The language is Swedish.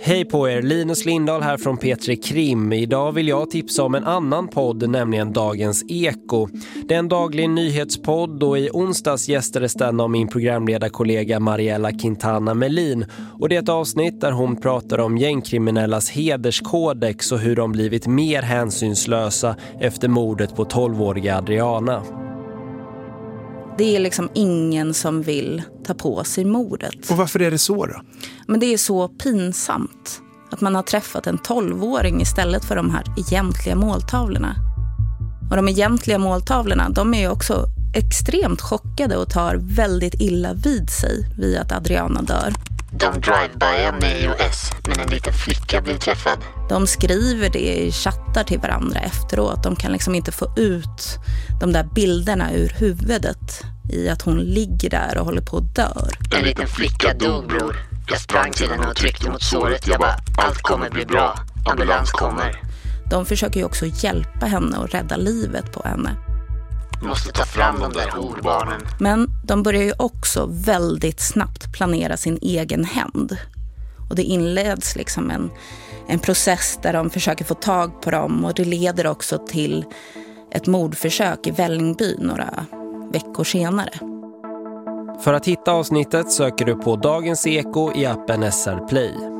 Hej på er, Linus Lindahl här från Petri Krim. Idag vill jag tipsa om en annan podd, nämligen Dagens Eko. Det är en daglig nyhetspodd och i onsdags gästades den av min programledarkollega Mariella Quintana Melin. Och det är ett avsnitt där hon pratar om gängkriminellas hederskodex och hur de blivit mer hänsynslösa efter mordet på 12-åriga Adriana. Det är liksom ingen som vill ta på sig mordet. Och varför är det så då? Men det är så pinsamt att man har träffat en tolvåring istället för de här egentliga måltavlorna. Och de egentliga måltavlorna, de är också extremt chockade och tar väldigt illa vid sig vid att Adriana dör. De drive-byar mig och S, men en liten flicka blir träffad. De skriver det i chattar till varandra efteråt. De kan liksom inte få ut de där bilderna ur huvudet i att hon ligger där och håller på att dör. En liten flicka dog bror. Jag sprang till henne och tryckte mot såret. Jag bara, allt kommer bli bra. Ambulans kommer. De försöker ju också hjälpa henne och rädda livet på henne. Måste ta fram de där horbarnen. Men de börjar ju också väldigt snabbt planera sin egen hämnd. Och det inleds liksom en, en process där de försöker få tag på dem och det leder också till ett mordförsök i Vällingby några veckor senare. För att hitta avsnittet söker du på Dagens Eko i appen SR Play.